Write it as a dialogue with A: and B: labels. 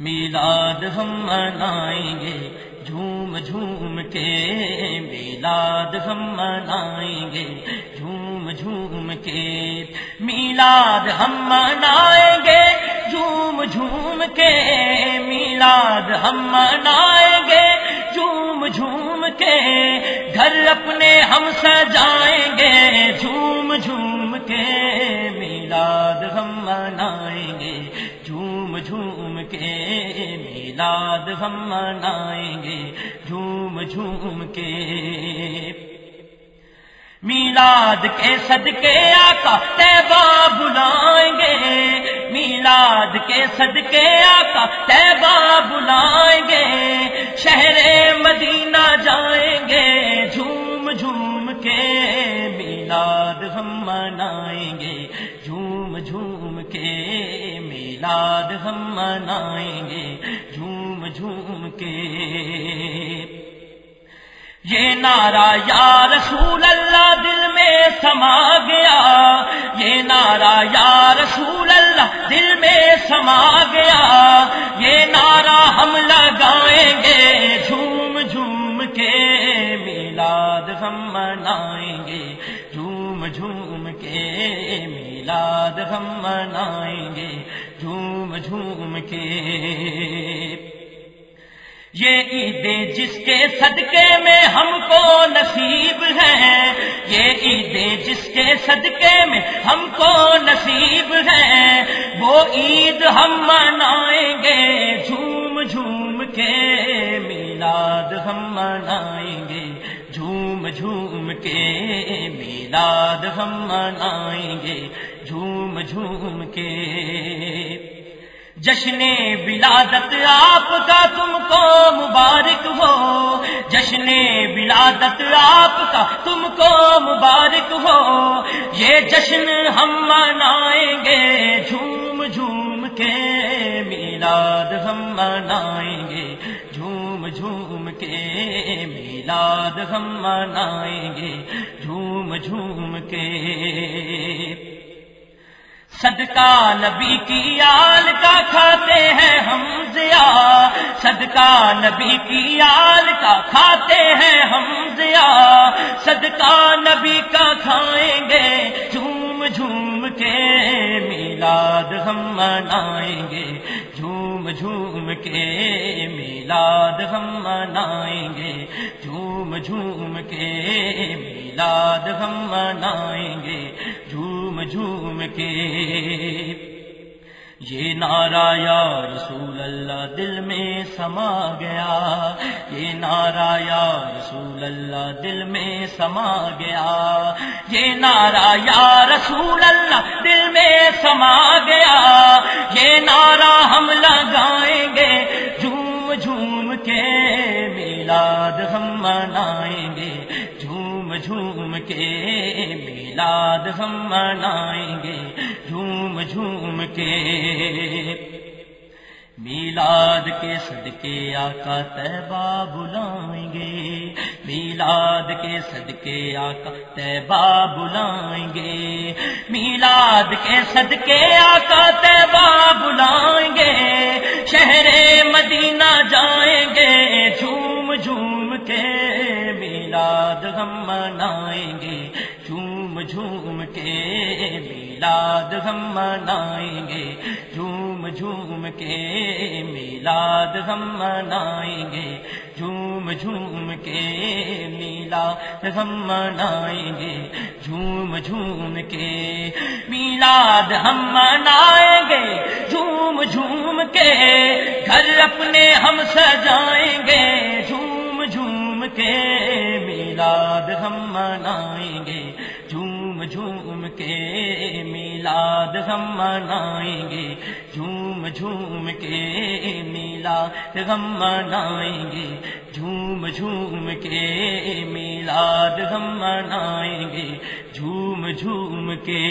A: میلاد ہم منائیں گے، جھوم جھوم کے میلاد ہم منائیں گے، جھوم جھوم کے میلاد ہم منائیں گے، جھوم جھوم کے میلاد ہم منائیں گے، جھوم جھوم کے گھر اپنے ہم سجائیں گے، جھوم جھوم کے میلاد ہم منائیں گے جھوم کے میلاد ہم منائیں گے، جھوم جھوم کے۔ میلاد کے صدقے آقا تیبا بلائیں گے۔ میلاد کے صدقے آقا تیبا بلائیں گے۔ شہر مدینہ جائیں گے، جھوم جھوم کے۔ میلاد ہم منائیں گے، جھوم جھوم کے۔ میلاد ہم منائیں گے جھوم جھوم کے۔ یہ نعرہ یا رسول اللہ دل میں سما گیا۔ یہ نعرہ یا رسول اللہ دل میں سما گیا۔ یہ نعرہ ہم لگائیں گے جھوم جھوم کے۔ میلاد ہم منائیں گے جھوم جھوم کے۔ میلاد ہم منائیں گے۔ جھوم کے۔ یہ عیدیں جس کے صدقے میں ہم کو نصیب ہے۔ یہ عیدیں جس کے صدقے میں ہم کو نصیب ہے۔ وہ عید ہم منائیں گے جھوم جھوم کے۔ میلاد ہم منائیں گے جھوم جھوم کے۔ میلاد ہم منائیں گے جھوم جھوم کے۔ جشن ولادت آپ کا تم کو مبارک ہو۔ جشن ولادت آپ کا تم کو مبارک ہو۔ یہ جشن ہم منائیں گے جھوم جھوم کے میلاد، ہم منائیں گے جھوم جھوم کے میلاد، ہم منائیں گے جھوم جھوم کے صدقہ نبی کی آل کا کھاتے ہیں ہم ضیا صدقہ نبی کی آل کا کھاتے ہیں ہم ضیا صدقہ نبی کا کھائیں گے، جھوم جھوم کے میلاد ہم منائیں گے۔ جھوم جھوم کے میلاد ہم منائیں گے۔ جھوم جھوم کے میلاد ہم منائیں گے۔ جھوم جھوم کے۔ یہ نعرہ یا رسول اللہ دل میں سما گیا۔ یہ نعرہ یا رسول اللہ دل میں سما گیا۔ یہ نعرہ یا رسول اللہ دل میں سما گیا۔ یہ کے میلاد ہم منائیں گے، جھوم جھوم کے۔ میلاد کے صدقے آقا تیبا بلائیں گے۔ میلاد کے صدقے آقا تیبا بلائیں گے۔ میلاد کے صدقے آقا تیبا بلائیں گے۔ شہر مدینہ جائیں گے۔ جھوم کے میلاد ہم منائیں گے۔ جھوم جھوم کے میلاد ہم منائیں گے۔ جھوم جھوم کے میلاد ہم منائیں گے۔ جھوم جھوم کے میلاد ہم منائیں گے۔ جھوم جھوم کے میلاد ہم منائیں گے۔ جھوم جھوم کے گھر اپنے ہم سجائیں گے۔ کے میلاد ہم منائیں گے، جھوم جھوم کے میلاد ہم منائیں گے، جھوم جھوم کے میلاد ہم منائیں گے، جھوم جھوم کے میلاد ہم منائیں گے، جھوم جھوم کے